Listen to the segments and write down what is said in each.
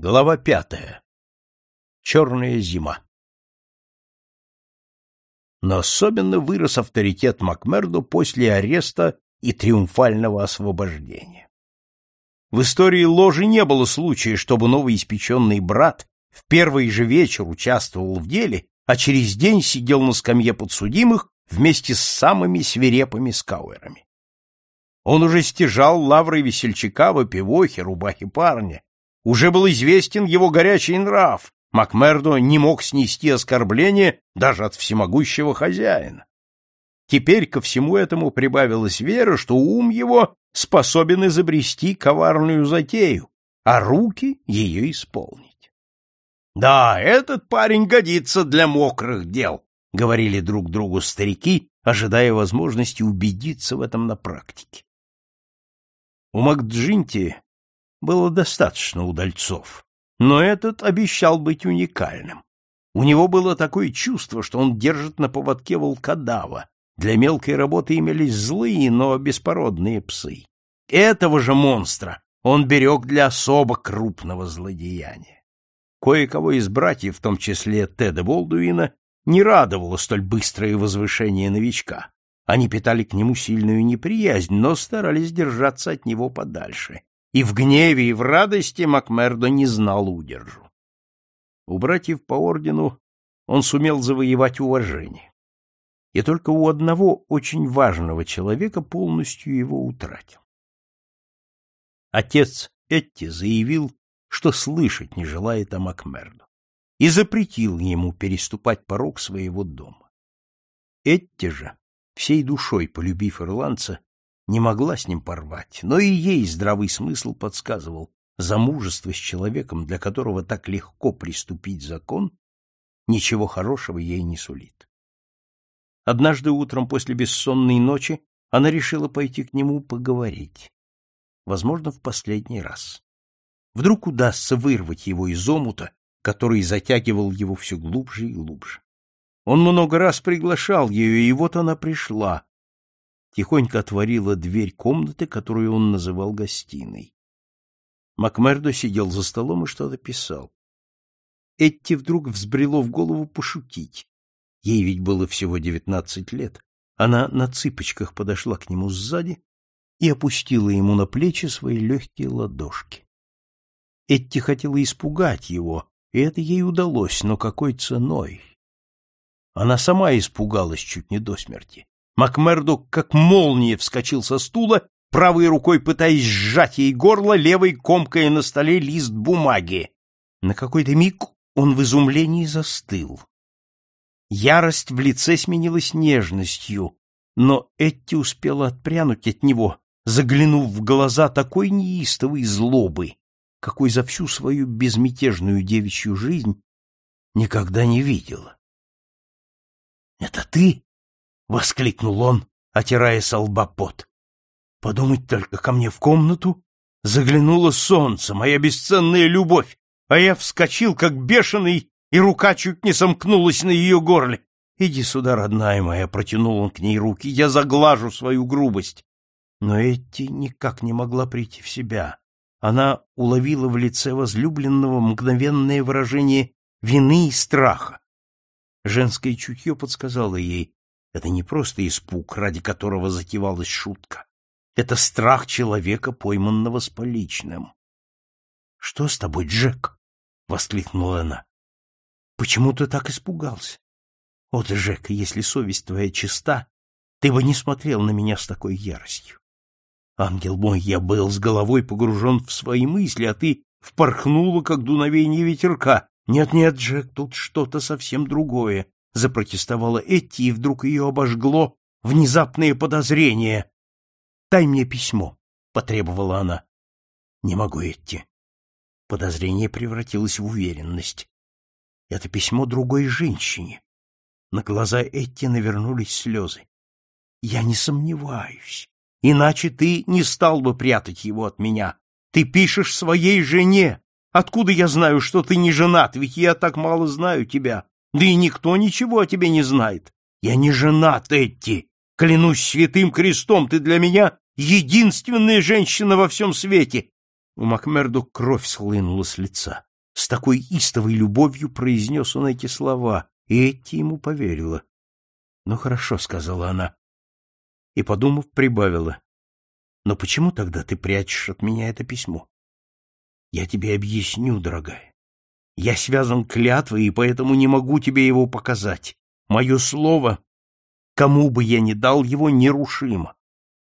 Глава пятая. Черная зима. Но особенно вырос авторитет Макмердо после ареста и триумфального освобождения. В истории ложи не было случая, чтобы новоиспеченный брат в первый же вечер участвовал в деле, а через день сидел на скамье подсудимых вместе с самыми свирепыми скауэрами. Он уже стяжал лавры весельчака в опивохе, рубахе парня, уже был известен его горячий нрав. Макмердо не мог снести оскорбления даже от всемогущего хозяина. Теперь ко всему этому прибавилась вера, что ум его способен изобрести коварную затею, а руки ее исполнить. «Да, этот парень годится для мокрых дел», — говорили друг другу старики, ожидая возможности убедиться в этом на практике. У Макджинти было достаточно удальцов, но этот обещал быть уникальным. У него было такое чувство, что он держит на поводке волкодава. Для мелкой работы имелись злые, но беспородные псы. Этого же монстра он берег для особо крупного злодеяния. Кое-кого из братьев, в том числе Теда Болдуина, не радовало столь быстрое возвышение новичка. Они питали к нему сильную неприязнь, но старались держаться от него подальше и в гневе, и в радости Макмердо не знал удержу. У братьев по ордену он сумел завоевать уважение. И только у одного очень важного человека полностью его утратил. Отец Этти заявил, что слышать не желает о Макмердо, и запретил ему переступать порог своего дома. Этти же, всей душой полюбив ирландца, не могла с ним порвать, но и ей здравый смысл подсказывал, замужество с человеком, для которого так легко приступить закон, ничего хорошего ей не сулит. Однажды утром после бессонной ночи она решила пойти к нему поговорить. Возможно, в последний раз. Вдруг удастся вырвать его из омута, который затягивал его все глубже и глубже. Он много раз приглашал ее, и вот она пришла, тихонько отворила дверь комнаты, которую он называл гостиной. Макмердо сидел за столом и что-то писал. Этти вдруг взбрело в голову пошутить. Ей ведь было всего девятнадцать лет. Она на цыпочках подошла к нему сзади и опустила ему на плечи свои легкие ладошки. Этти хотела испугать его, и это ей удалось, но какой ценой? Она сама испугалась чуть не до смерти. Макмердо как молния вскочил со стула, правой рукой пытаясь сжать ей горло, левой комкая на столе лист бумаги. На какой-то миг он в изумлении застыл. Ярость в лице сменилась нежностью, но Этти успела отпрянуть от него, заглянув в глаза такой неистовой злобы, какой за всю свою безмятежную девичью жизнь никогда не видела. — Это ты? — воскликнул он, отирая со лба пот. «Подумать только, ко мне в комнату заглянуло солнце, моя бесценная любовь, а я вскочил, как бешеный, и рука чуть не сомкнулась на ее горле. «Иди сюда, родная моя», — протянул он к ней руки, — «я заглажу свою грубость». Но Этти никак не могла прийти в себя. Она уловила в лице возлюбленного мгновенное выражение вины и страха. Женское чутье подсказало ей, это не просто испуг, ради которого затевалась шутка. Это страх человека, пойманного с поличным. — Что с тобой, Джек? — воскликнула она. — Почему ты так испугался? О, Джек, если совесть твоя чиста, ты бы не смотрел на меня с такой яростью. Ангел мой, я был с головой погружен в свои мысли, а ты впорхнула, как дуновение ветерка. Нет-нет, Джек, тут что-то совсем другое запротестовала Этти, и вдруг ее обожгло внезапное подозрение. «Дай мне письмо», — потребовала она. «Не могу, Этти». Подозрение превратилось в уверенность. Это письмо другой женщине. На глаза Этти навернулись слезы. «Я не сомневаюсь. Иначе ты не стал бы прятать его от меня. Ты пишешь своей жене. Откуда я знаю, что ты не женат, ведь я так мало знаю тебя. Да и никто ничего о тебе не знает. Я не женат, Этти. Клянусь святым крестом, ты для меня единственная женщина во всем свете. У Макмерду кровь схлынула с лица. С такой истовой любовью произнес он эти слова, и Этти ему поверила. — Ну хорошо, — сказала она. И, подумав, прибавила. — Но почему тогда ты прячешь от меня это письмо? — Я тебе объясню, дорогая. Я связан клятвой, и поэтому не могу тебе его показать. Мое слово, кому бы я ни дал его, нерушимо.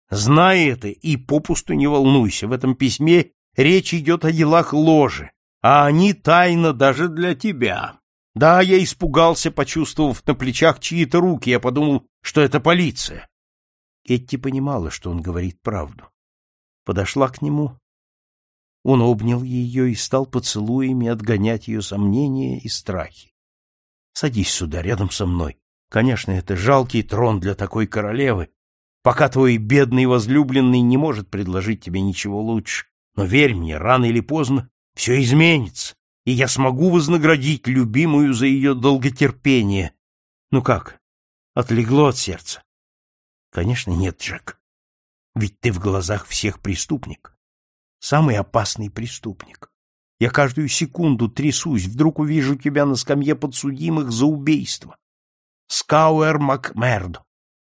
Знай это и попусту не волнуйся. В этом письме речь идет о делах ложи а они тайна даже для тебя. Да, я испугался, почувствовав на плечах чьи-то руки, я подумал, что это полиция. Этти понимала, что он говорит правду. Подошла к нему. Он обнял ее и стал поцелуями отгонять ее сомнения и страхи. Садись сюда, рядом со мной. Конечно, это жалкий трон для такой королевы, пока твой бедный возлюбленный не может предложить тебе ничего лучше. Но верь мне, рано или поздно все изменится, и я смогу вознаградить любимую за ее долготерпение. Ну как, отлегло от сердца? Конечно, нет, Джек. Ведь ты в глазах всех преступник. Самый опасный преступник. Я каждую секунду трясусь, вдруг увижу тебя на скамье подсудимых за убийство. Скауэр Макмердо.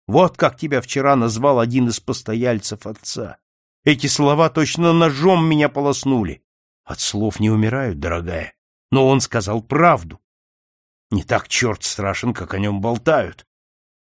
Вот как тебя вчера назвал один из постояльцев отца. Эти слова точно ножом меня полоснули. От слов не умирают, дорогая. Но он сказал правду. Не так черт страшен, как о нем болтают.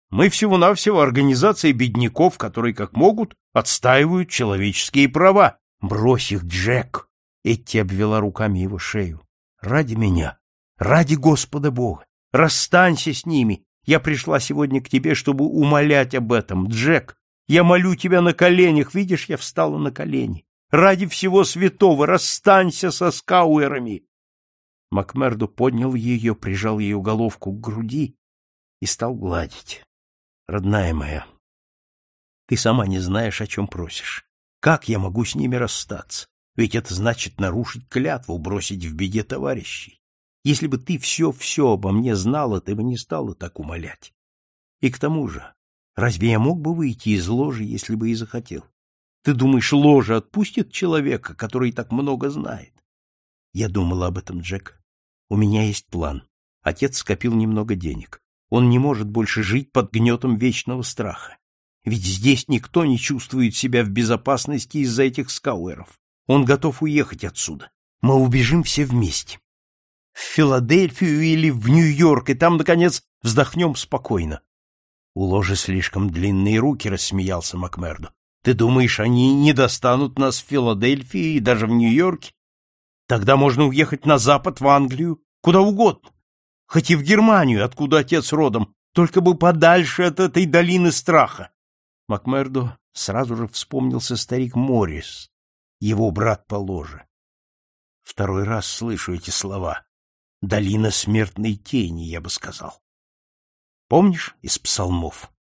Мы всего-навсего организация бедняков, которые, как могут, отстаивают человеческие права. Брось их, Джек! Этти обвела руками его шею. Ради меня, ради Господа Бога, расстанься с ними. Я пришла сегодня к тебе, чтобы умолять об этом. Джек, я молю тебя на коленях. Видишь, я встала на колени. Ради всего святого расстанься со скауэрами!» Макмердо поднял ее, прижал ее головку к груди и стал гладить. «Родная моя, ты сама не знаешь, о чем просишь. Как я могу с ними расстаться? Ведь это значит нарушить клятву, бросить в беде товарищей. Если бы ты все-все обо мне знала, ты бы не стала так умолять. И к тому же, разве я мог бы выйти из ложи, если бы и захотел? Ты думаешь, ложа отпустит человека, который так много знает? Я думал об этом, Джек. У меня есть план. Отец скопил немного денег. Он не может больше жить под гнетом вечного страха. Ведь здесь никто не чувствует себя в безопасности из-за этих скауэров. Он готов уехать отсюда. Мы убежим все вместе. В Филадельфию или в Нью-Йорк, и там, наконец, вздохнем спокойно. У ложи слишком длинные руки, рассмеялся Макмердо. Ты думаешь, они не достанут нас в Филадельфии и даже в Нью-Йорке? Тогда можно уехать на запад, в Англию, куда угодно. Хоть и в Германию, откуда отец родом, только бы подальше от этой долины страха. Макмердо сразу же вспомнился старик Моррис, его брат по ложе. Второй раз слышу эти слова. Долина смертной тени, я бы сказал. Помнишь из псалмов?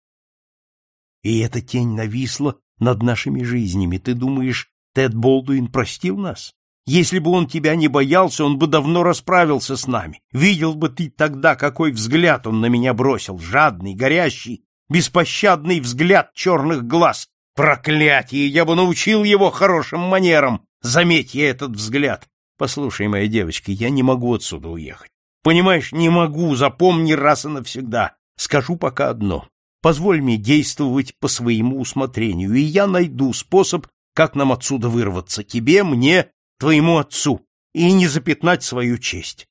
И эта тень нависла над нашими жизнями. Ты думаешь, Тед Болдуин простил нас? Если бы он тебя не боялся, он бы давно расправился с нами. Видел бы ты тогда, какой взгляд он на меня бросил, жадный, горящий, беспощадный взгляд черных глаз. Проклятие! Я бы научил его хорошим манерам. Заметь я этот взгляд. Послушай, моя девочка, я не могу отсюда уехать. Понимаешь, не могу, запомни раз и навсегда. Скажу пока одно. Позволь мне действовать по своему усмотрению, и я найду способ, как нам отсюда вырваться, тебе, мне, твоему отцу, и не запятнать свою честь.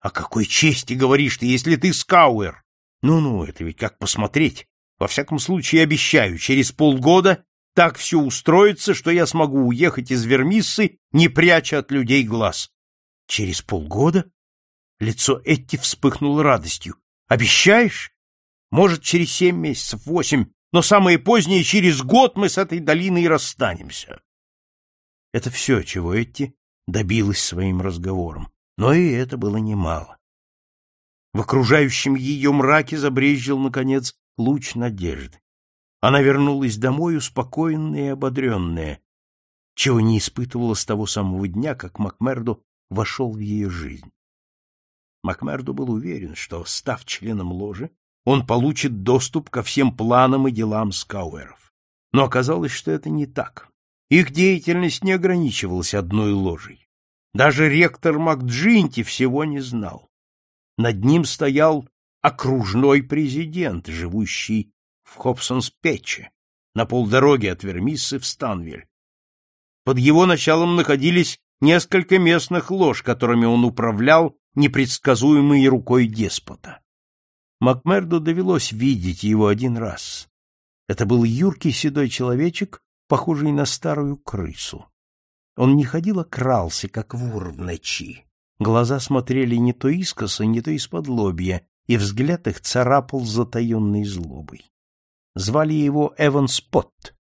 О какой чести говоришь ты, если ты скауэр? Ну-ну, это ведь как посмотреть. Во всяком случае, обещаю, через полгода так все устроится, что я смогу уехать из Вермиссы, не пряча от людей глаз. Через полгода? Лицо Этти вспыхнуло радостью. Обещаешь? Может, через семь месяцев, восемь, но самое позднее, через год мы с этой долиной расстанемся. Это все, чего Этти добилась своим разговором, но и это было немало. В окружающем ее мраке забрезжил, наконец, луч надежды. Она вернулась домой успокоенная и ободренная, чего не испытывала с того самого дня, как Макмердо вошел в ее жизнь. Макмердо был уверен, что, став членом ложи, он получит доступ ко всем планам и делам скауэров. Но оказалось, что это не так. Их деятельность не ограничивалась одной ложей. Даже ректор МакДжинти всего не знал. Над ним стоял окружной президент, живущий в Хобсонс-Пече, на полдороге от Вермиссы в Станвиль. Под его началом находились несколько местных лож, которыми он управлял непредсказуемой рукой деспота. Макмерду довелось видеть его один раз. Это был юркий седой человечек, похожий на старую крысу. Он не ходил, а крался, как вор в ночи. Глаза смотрели не то искоса, не то из-под лобья, и взгляд их царапал затаенной злобой. Звали его Эван Спот,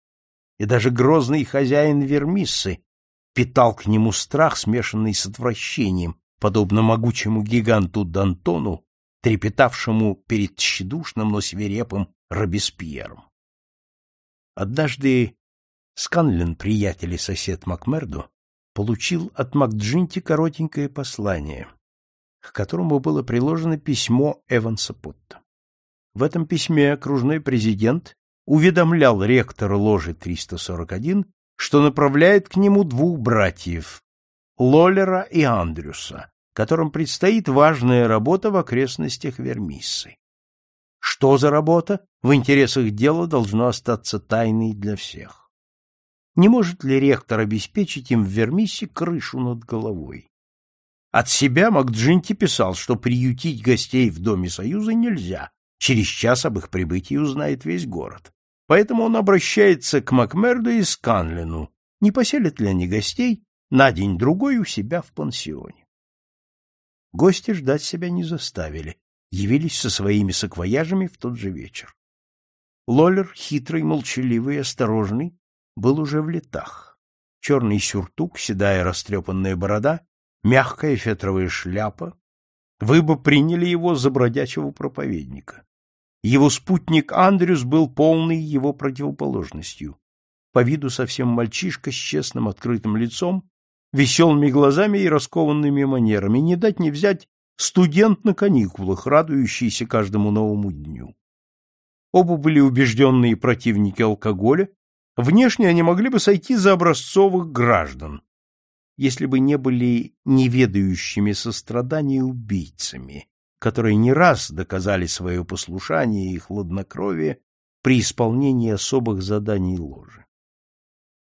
и даже грозный хозяин Вермиссы питал к нему страх, смешанный с отвращением, подобно могучему гиганту Д'Антону, трепетавшему перед тщедушным, но свирепым Робеспьером. Однажды Сканлин, приятель и сосед Макмерду, получил от Макджинти коротенькое послание, к которому было приложено письмо Эванса Потта. В этом письме окружной президент уведомлял ректора ложи 341, что направляет к нему двух братьев, Лоллера и Андрюса, которым предстоит важная работа в окрестностях Вермиссы. Что за работа, в интересах дела должно остаться тайной для всех. Не может ли ректор обеспечить им в Вермиссе крышу над головой? От себя Макджинти писал, что приютить гостей в Доме Союза нельзя, через час об их прибытии узнает весь город. Поэтому он обращается к Макмерду и Сканлину, не поселят ли они гостей на день-другой у себя в пансионе. Гости ждать себя не заставили, явились со своими саквояжами в тот же вечер. Лоллер, хитрый, молчаливый и осторожный, был уже в летах. Черный сюртук, седая растрепанная борода, мягкая фетровая шляпа. Вы бы приняли его за бродячего проповедника. Его спутник Андрюс был полный его противоположностью. По виду совсем мальчишка с честным открытым лицом, веселыми глазами и раскованными манерами, не дать не взять студент на каникулах, радующийся каждому новому дню. Оба были убежденные противники алкоголя, внешне они могли бы сойти за образцовых граждан, если бы не были неведающими сострадания убийцами, которые не раз доказали свое послушание и хладнокровие при исполнении особых заданий ложи.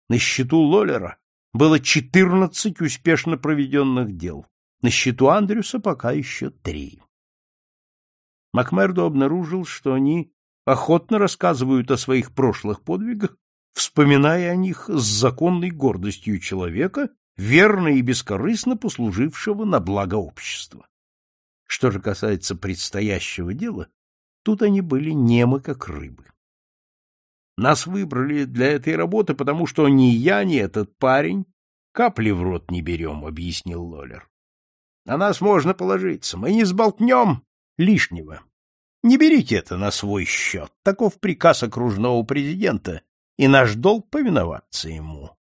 На счету Лоллера было четырнадцать успешно проведенных дел, на счету Андрюса пока еще три. Макмердо обнаружил, что они охотно рассказывают о своих прошлых подвигах, вспоминая о них с законной гордостью человека, верно и бескорыстно послужившего на благо общества. Что же касается предстоящего дела, тут они были немы, как рыбы. Нас выбрали для этой работы, потому что ни я, ни этот парень капли в рот не берем, — объяснил Лоллер. На нас можно положиться, мы не сболтнем лишнего. Не берите это на свой счет, таков приказ окружного президента, и наш долг повиноваться ему. —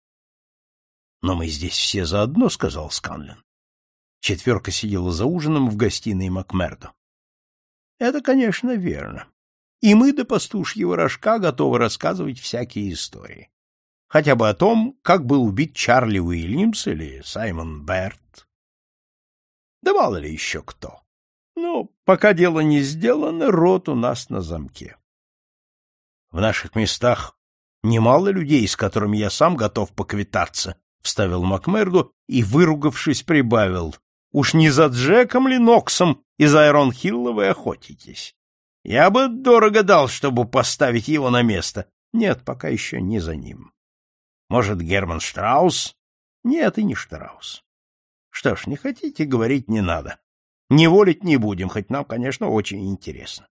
Но мы здесь все заодно, — сказал Сканлин. Четверка сидела за ужином в гостиной Макмердо. — Это, конечно, верно. И мы до пастушьего рожка готовы рассказывать всякие истории. Хотя бы о том, как был убит Чарли Уильямс или Саймон Берт. Да мало ли еще кто. Ну, пока дело не сделано, рот у нас на замке. В наших местах немало людей, с которыми я сам готов поквитаться, — вставил Макмерду и, выругавшись, прибавил. Уж не за Джеком ли Ноксом из Айрон-Хилла вы охотитесь? Я бы дорого дал, чтобы поставить его на место. Нет, пока еще не за ним. Может, Герман Штраус? Нет, и не Штраус. Что ж, не хотите говорить, не надо. Не волить не будем, хоть нам, конечно, очень интересно.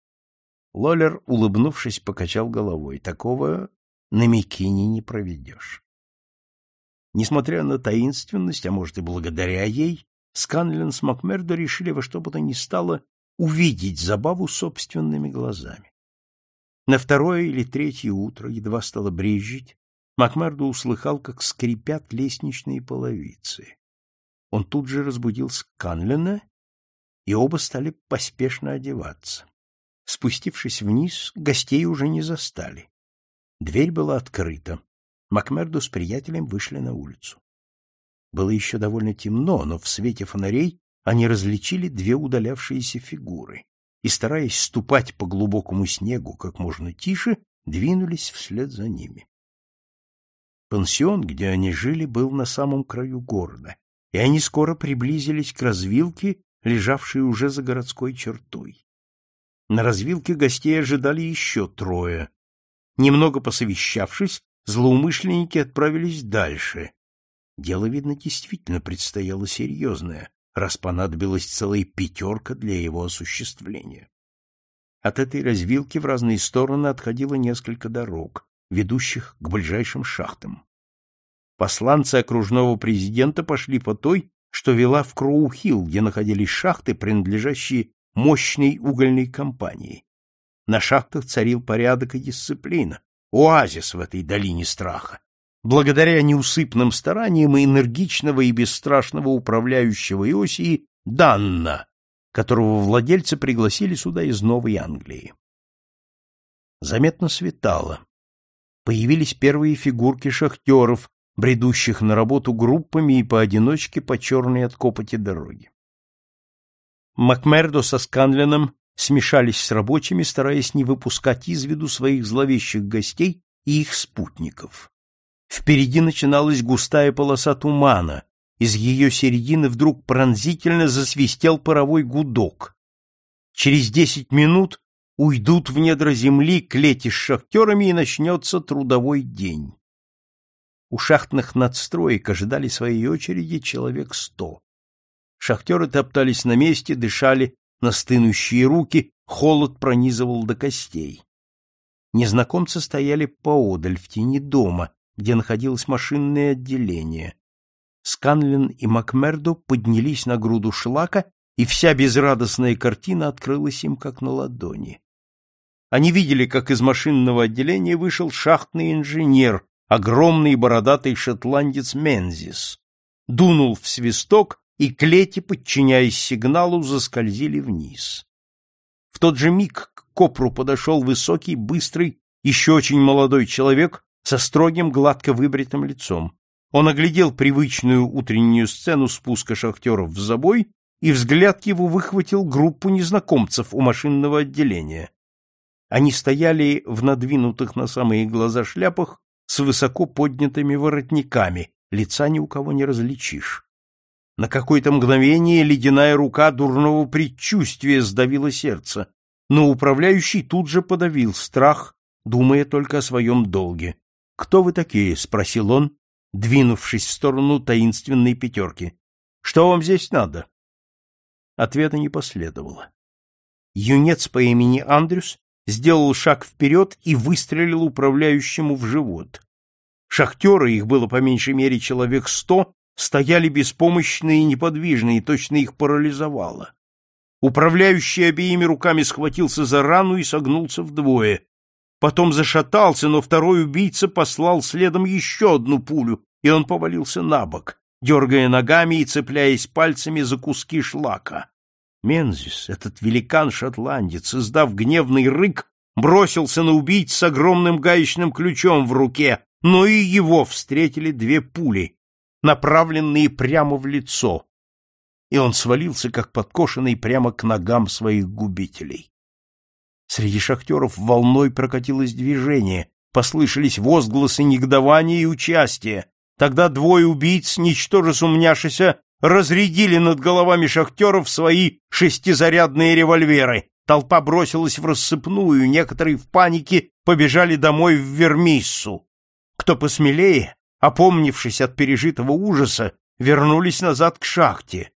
Лоллер, улыбнувшись, покачал головой. Такого на Микине не проведешь. Несмотря на таинственность, а может и благодаря ей, Сканлин с Макмердо решили во что бы то ни стало увидеть забаву собственными глазами. На второе или третье утро едва стало брезжить, Макмердо услыхал, как скрипят лестничные половицы. Он тут же разбудил Сканлина, и оба стали поспешно одеваться. Спустившись вниз, гостей уже не застали. Дверь была открыта. Макмердо с приятелем вышли на улицу. Было еще довольно темно, но в свете фонарей они различили две удалявшиеся фигуры и, стараясь ступать по глубокому снегу как можно тише, двинулись вслед за ними. Пансион, где они жили, был на самом краю города, и они скоро приблизились к развилке, лежавшей уже за городской чертой. На развилке гостей ожидали еще трое. Немного посовещавшись, злоумышленники отправились дальше. Дело, видно, действительно предстояло серьезное, раз понадобилась целая пятерка для его осуществления. От этой развилки в разные стороны отходило несколько дорог, ведущих к ближайшим шахтам. Посланцы окружного президента пошли по той, что вела в Кроухилл, где находились шахты, принадлежащие мощной угольной компании. На шахтах царил порядок и дисциплина, оазис в этой долине страха. Благодаря неусыпным стараниям и энергичного и бесстрашного управляющего Иосии Данна, которого владельцы пригласили сюда из Новой Англии. Заметно светало. Появились первые фигурки шахтеров, бредущих на работу группами и поодиночке по черной от копоти дороге. Макмердо со Сканленом смешались с рабочими, стараясь не выпускать из виду своих зловещих гостей и их спутников. Впереди начиналась густая полоса тумана, из ее середины вдруг пронзительно засвистел паровой гудок. Через десять минут уйдут в недра земли клети с шахтерами и начнется трудовой день. У шахтных надстроек ожидали своей очереди человек сто. Шахтеры топтались на месте, дышали на стынущие руки, холод пронизывал до костей. Незнакомцы стояли поодаль, в тени дома, где находилось машинное отделение. Сканлин и Макмердо поднялись на груду шлака, и вся безрадостная картина открылась им как на ладони. Они видели, как из машинного отделения вышел шахтный инженер, огромный бородатый шотландец Мензис. Дунул в свисток, и клети, подчиняясь сигналу, заскользили вниз. В тот же миг к копру подошел высокий, быстрый, еще очень молодой человек со строгим, гладко выбритым лицом. Он оглядел привычную утреннюю сцену спуска шахтеров в забой, и взгляд его выхватил группу незнакомцев у машинного отделения. Они стояли в надвинутых на самые глаза шляпах с высоко поднятыми воротниками, лица ни у кого не различишь. На какое-то мгновение ледяная рука дурного предчувствия сдавила сердце, но управляющий тут же подавил страх, думая только о своем долге. — Кто вы такие? — спросил он, двинувшись в сторону таинственной пятерки. — Что вам здесь надо? Ответа не последовало. Юнец по имени Андрюс сделал шаг вперед и выстрелил управляющему в живот. Шахтеры, их было по меньшей мере человек сто, стояли беспомощные и неподвижные, точно их парализовало. Управляющий обеими руками схватился за рану и согнулся вдвое. Потом зашатался, но второй убийца послал следом еще одну пулю, и он повалился на бок, дергая ногами и цепляясь пальцами за куски шлака. Мензис, этот великан-шотландец, издав гневный рык, бросился на убийц с огромным гаечным ключом в руке, но и его встретили две пули, направленные прямо в лицо, и он свалился, как подкошенный, прямо к ногам своих губителей. Среди шахтеров волной прокатилось движение, послышались возгласы негодования и участия. Тогда двое убийц, ничтоже сумняшися, разрядили над головами шахтеров свои шестизарядные револьверы. Толпа бросилась в рассыпную, некоторые в панике побежали домой в Вермиссу. Кто посмелее, опомнившись от пережитого ужаса, вернулись назад к шахте.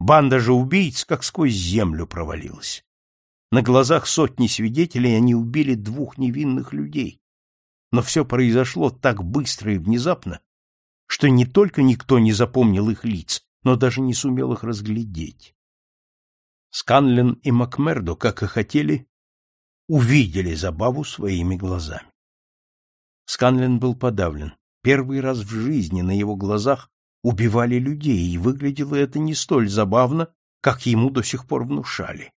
Банда же убийц как сквозь землю провалилась. На глазах сотни свидетелей они убили двух невинных людей. Но все произошло так быстро и внезапно, что не только никто не запомнил их лиц, но даже не сумел их разглядеть. Сканлен и Макмердо, как и хотели, увидели забаву своими глазами. Сканлен был подавлен. Первый раз в жизни на его глазах убивали людей, и выглядело это не столь забавно, как ему до сих пор внушали.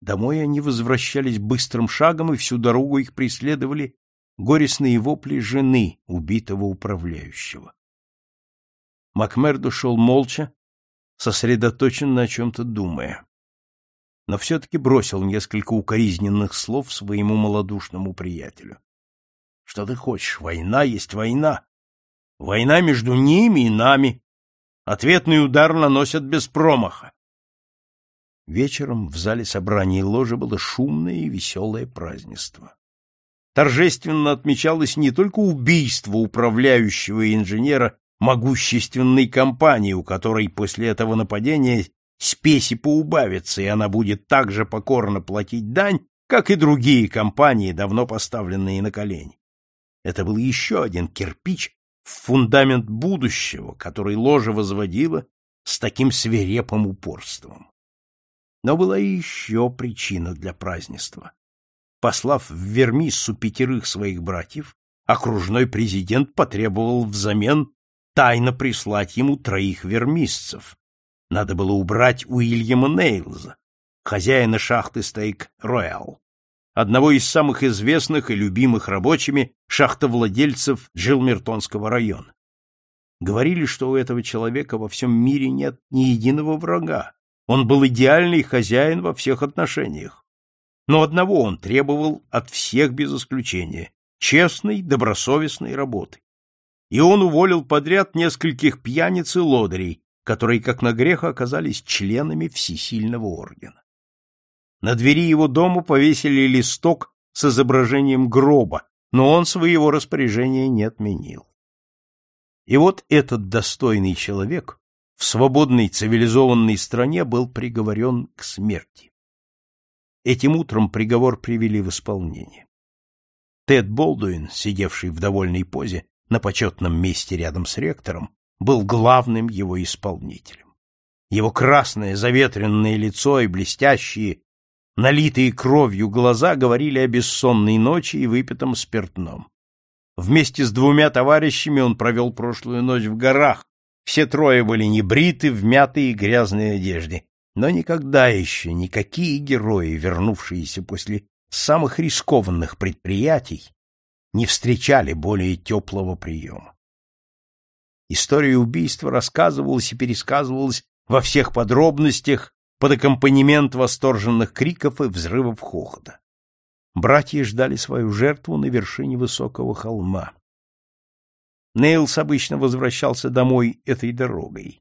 Домой они возвращались быстрым шагом, и всю дорогу их преследовали горестные вопли жены убитого управляющего. Макмердо шел молча, сосредоточенно о чем-то думая. Но все-таки бросил несколько укоризненных слов своему малодушному приятелю. — Что ты хочешь? Война есть война. Война между ними и нами. Ответный удар наносят без промаха. Вечером в зале собраний ложи было шумное и веселое празднество. Торжественно отмечалось не только убийство управляющего инженера могущественной компании, у которой после этого нападения спеси поубавится, и она будет так же покорно платить дань, как и другие компании, давно поставленные на колени. Это был еще один кирпич в фундамент будущего, который ложа возводила с таким свирепым упорством. Но была и еще причина для празднества. Послав в Вермиссу пятерых своих братьев, окружной президент потребовал взамен тайно прислать ему троих вермисцев. Надо было убрать Уильяма Нейлза, хозяина шахты Стейк-Роял, одного из самых известных и любимых рабочими шахтовладельцев Джилмертонского района. Говорили, что у этого человека во всем мире нет ни единого врага. Он был идеальный хозяин во всех отношениях. Но одного он требовал от всех без исключения — честной, добросовестной работы и он уволил подряд нескольких пьяниц и лодырей, которые, как на грех, оказались членами всесильного ордена. На двери его дома повесили листок с изображением гроба, но он своего распоряжения не отменил. И вот этот достойный человек в свободной цивилизованной стране был приговорен к смерти. Этим утром приговор привели в исполнение. Тед Болдуин, сидевший в довольной позе, на почетном месте рядом с ректором, был главным его исполнителем. Его красное заветренное лицо и блестящие, налитые кровью глаза говорили о бессонной ночи и выпитом спиртном. Вместе с двумя товарищами он провел прошлую ночь в горах. Все трое были небриты, в мятой и грязной одежде. Но никогда еще никакие герои, вернувшиеся после самых рискованных предприятий, не встречали более теплого приема. История убийства рассказывалась и пересказывалась во всех подробностях под аккомпанемент восторженных криков и взрывов хохота. Братья ждали свою жертву на вершине высокого холма. Нейлс обычно возвращался домой этой дорогой,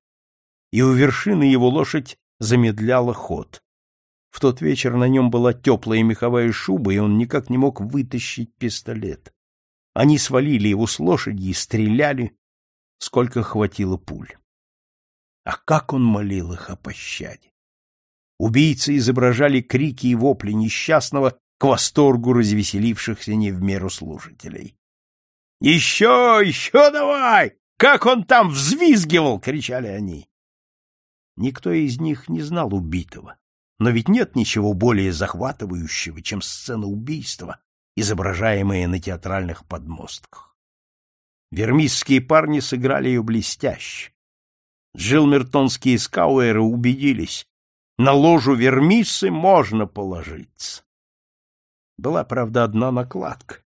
и у вершины его лошадь замедляла ход. В тот вечер на нем была теплая меховая шуба, и он никак не мог вытащить пистолет. Они свалили его с лошади и стреляли, сколько хватило пуль. А как он молил их о пощаде! Убийцы изображали крики и вопли несчастного к восторгу развеселившихся не в меру слушателей. — Еще, еще давай! Как он там взвизгивал! — кричали они. Никто из них не знал убитого, но ведь нет ничего более захватывающего, чем сцена убийства, изображаемые на театральных подмостках. Вермисские парни сыграли ее блестяще. Джилмертонские скауэры убедились, на ложу Вермиссы можно положиться. Была, правда, одна накладка.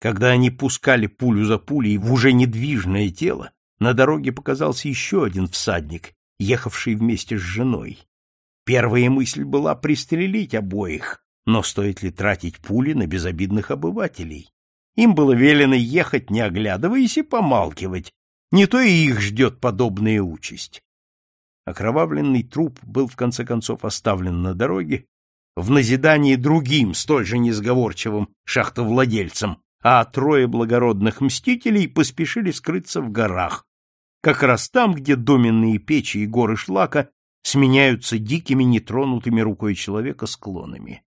Когда они пускали пулю за пулей в уже недвижное тело, на дороге показался еще один всадник, ехавший вместе с женой. Первая мысль была пристрелить обоих, но стоит ли тратить пули на безобидных обывателей? Им было велено ехать, не оглядываясь, и помалкивать. Не то и их ждет подобная участь. Окровавленный труп был в конце концов оставлен на дороге в назидании другим, столь же несговорчивым шахтовладельцам, а трое благородных мстителей поспешили скрыться в горах, как раз там, где доменные печи и горы шлака сменяются дикими, нетронутыми рукой человека склонами.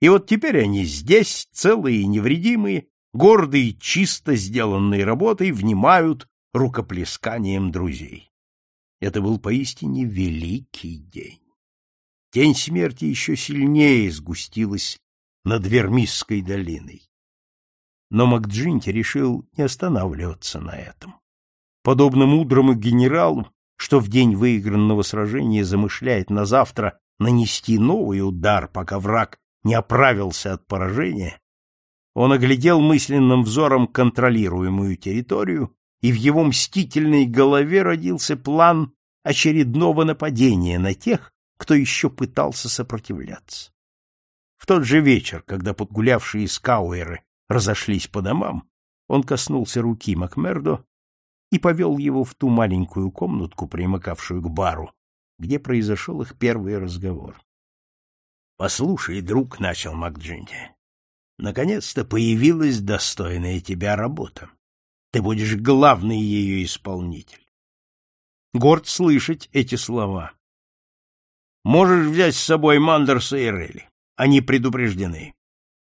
И вот теперь они здесь, целые и невредимые, гордые, чисто сделанной работой, внимают рукоплесканием друзей. Это был поистине великий день. Тень смерти еще сильнее сгустилась над Вермисской долиной. Но Макджинти решил не останавливаться на этом. Подобно мудрому генералу, что в день выигранного сражения замышляет на завтра нанести новый удар, пока враг не оправился от поражения, он оглядел мысленным взором контролируемую территорию и в его мстительной голове родился план очередного нападения на тех, кто еще пытался сопротивляться. В тот же вечер, когда подгулявшие скауэры разошлись по домам, он коснулся руки Макмердо и повел его в ту маленькую комнатку, примыкавшую к бару, где произошел их первый разговор. — Послушай, друг, — начал МакДжинти, — наконец-то появилась достойная тебя работа. Ты будешь главный ее исполнитель. Горд слышать эти слова. Можешь взять с собой Мандерса и Релли. Они предупреждены.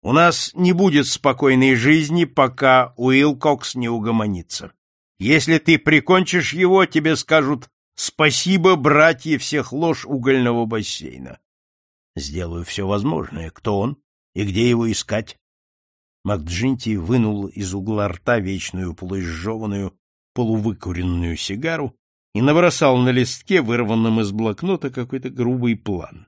У нас не будет спокойной жизни, пока Уилл Кокс не угомонится. Если ты прикончишь его, тебе скажут «Спасибо, братья всех ложь угольного бассейна». Сделаю все возможное. Кто он? И где его искать? Макджинти вынул из угла рта вечную полуизжеванную, полувыкуренную сигару и набросал на листке, вырванном из блокнота, какой-то грубый план.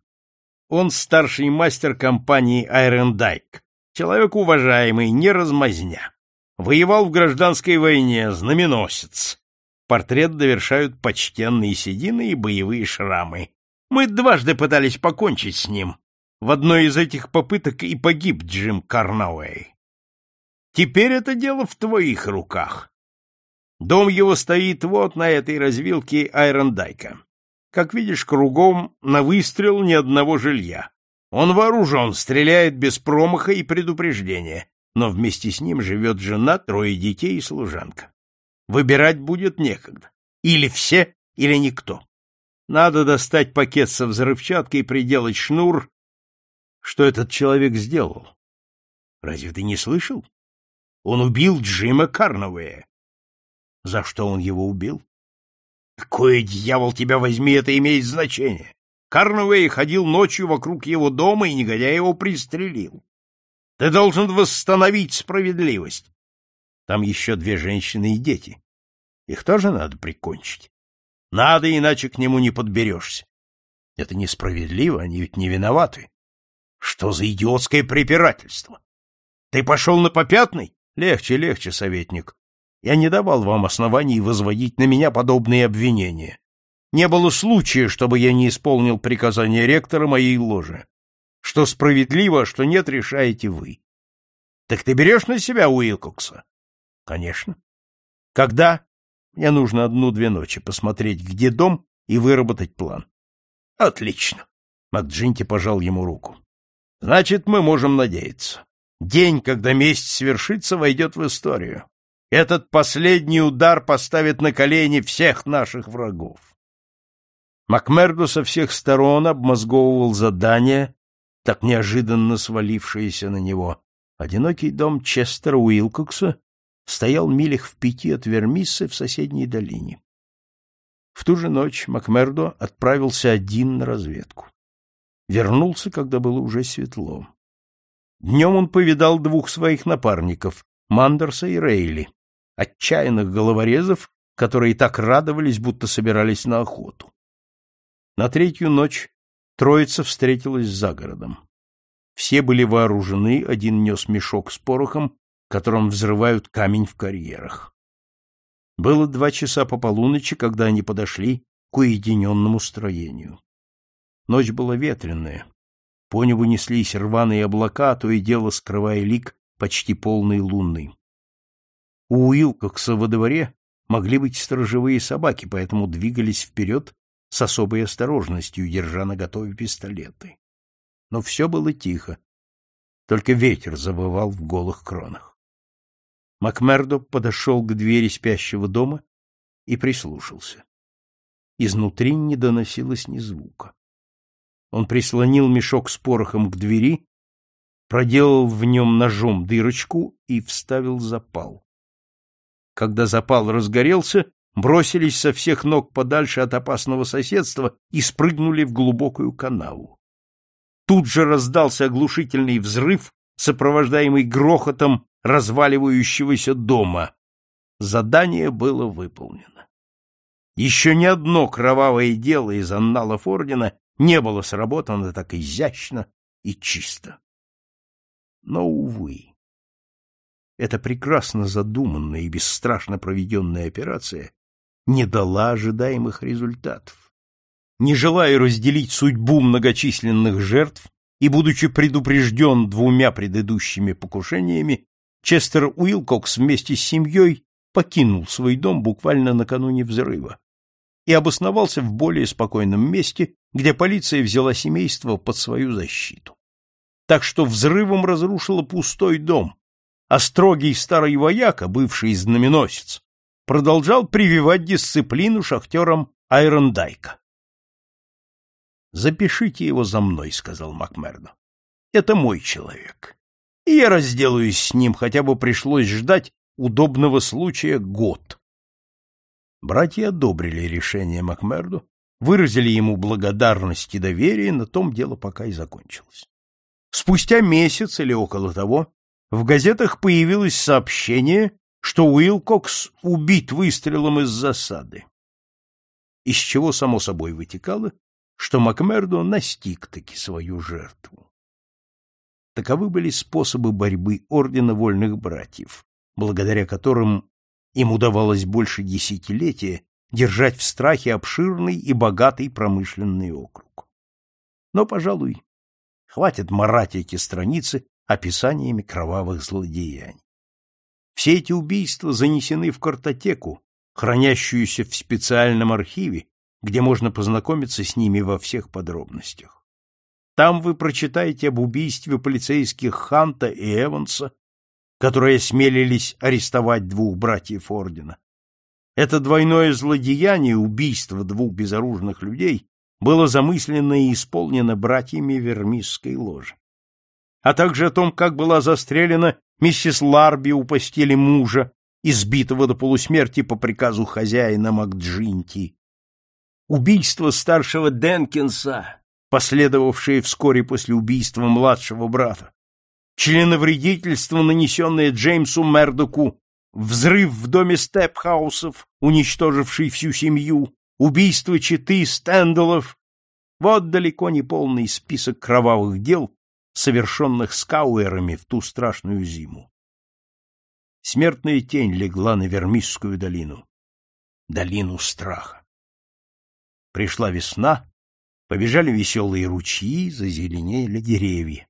Он старший мастер компании Айрендайк, человек уважаемый, не размазня. Воевал в гражданской войне, знаменосец. Портрет довершают почтенные седины и боевые шрамы. Мы дважды пытались покончить с ним. В одной из этих попыток и погиб Джим Карнауэй. Теперь это дело в твоих руках. Дом его стоит вот на этой развилке Айрондайка. Как видишь, кругом на выстрел ни одного жилья. Он вооружен, стреляет без промаха и предупреждения, но вместе с ним живет жена, трое детей и служанка. Выбирать будет некогда. Или все, или никто. Надо достать пакет со взрывчаткой и приделать шнур. Что этот человек сделал? Разве ты не слышал? Он убил Джима Карновея. За что он его убил? Какое, дьявол, тебя возьми, это имеет значение? Карновей ходил ночью вокруг его дома, и негодяй его пристрелил. Ты должен восстановить справедливость. Там еще две женщины и дети. Их тоже надо прикончить. Надо, иначе к нему не подберешься. Это несправедливо, они ведь не виноваты. Что за идиотское препирательство? Ты пошел на попятный? Легче, легче, советник. Я не давал вам оснований возводить на меня подобные обвинения. Не было случая, чтобы я не исполнил приказания ректора моей ложи. Что справедливо, а что нет, решаете вы. Так ты берешь на себя Уилкокса? Конечно. Когда? Мне нужно одну-две ночи посмотреть, где дом, и выработать план. Отлично. Макджинти пожал ему руку. Значит, мы можем надеяться. День, когда месть свершится, войдет в историю. Этот последний удар поставит на колени всех наших врагов. Макмерду со всех сторон обмозговывал задание, так неожиданно свалившееся на него. Одинокий дом Честера Уилкокса стоял милях в пяти от Вермиссы в соседней долине. В ту же ночь Макмердо отправился один на разведку. Вернулся, когда было уже светло. Днем он повидал двух своих напарников, Мандерса и Рейли, отчаянных головорезов, которые так радовались, будто собирались на охоту. На третью ночь троица встретилась за городом. Все были вооружены, один нес мешок с порохом, которым взрывают камень в карьерах. Было два часа по полуночи, когда они подошли к уединенному строению. Ночь была ветреная. По небу неслись рваные облака, то и дело скрывая лик почти полной луны. У Уилкокса во дворе могли быть сторожевые собаки, поэтому двигались вперед с особой осторожностью, держа наготове пистолеты. Но все было тихо, только ветер завывал в голых кронах. Макмердо подошел к двери спящего дома и прислушался. Изнутри не доносилось ни звука. Он прислонил мешок с порохом к двери, проделал в нем ножом дырочку и вставил запал когда запал разгорелся, бросились со всех ног подальше от опасного соседства и спрыгнули в глубокую канаву. Тут же раздался оглушительный взрыв, сопровождаемый грохотом разваливающегося дома. Задание было выполнено. Еще ни одно кровавое дело из анналов ордена не было сработано так изящно и чисто. Но, увы, эта прекрасно задуманная и бесстрашно проведенная операция не дала ожидаемых результатов. Не желая разделить судьбу многочисленных жертв и будучи предупрежден двумя предыдущими покушениями, Честер Уилкокс вместе с семьей покинул свой дом буквально накануне взрыва и обосновался в более спокойном месте, где полиция взяла семейство под свою защиту. Так что взрывом разрушила пустой дом, а строгий старый вояка, бывший знаменосец, продолжал прививать дисциплину шахтерам Айрондайка. «Запишите его за мной», — сказал Макмердо. «Это мой человек, и я разделаюсь с ним, хотя бы пришлось ждать удобного случая год». Братья одобрили решение Макмерду, выразили ему благодарность и доверие, на том дело пока и закончилось. Спустя месяц или около того в газетах появилось сообщение, что Уилкокс убит выстрелом из засады, из чего само собой вытекало, что Макмердо настиг таки свою жертву. Таковы были способы борьбы Ордена Вольных Братьев, благодаря которым им удавалось больше десятилетия держать в страхе обширный и богатый промышленный округ. Но, пожалуй, хватит марать эти страницы описаниями кровавых злодеяний. Все эти убийства занесены в картотеку, хранящуюся в специальном архиве, где можно познакомиться с ними во всех подробностях. Там вы прочитаете об убийстве полицейских Ханта и Эванса, которые осмелились арестовать двух братьев ордена. Это двойное злодеяние, убийство двух безоружных людей, было замыслено и исполнено братьями Вермисской ложи. А также о том, как была застрелена миссис Ларби у постели мужа, избитого до полусмерти по приказу хозяина Макджинти. Убийство старшего Денкинса, последовавшее вскоре после убийства младшего брата членовредительство, нанесенное Джеймсу Мердоку, взрыв в доме Степхаусов, уничтоживший всю семью, убийство четы Стэндалов. Вот далеко не полный список кровавых дел, совершенных скауэрами в ту страшную зиму. Смертная тень легла на Вермисскую долину, долину страха. Пришла весна, побежали веселые ручьи, зазеленели деревья.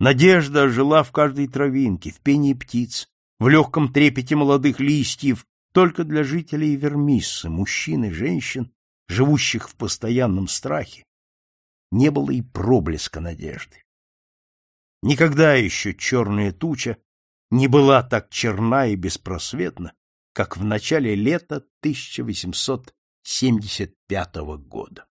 Надежда жила в каждой травинке, в пении птиц, в легком трепете молодых листьев, только для жителей Вермиссы, мужчин и женщин, живущих в постоянном страхе, не было и проблеска надежды. Никогда еще черная туча не была так черна и беспросветна, как в начале лета 1875 года.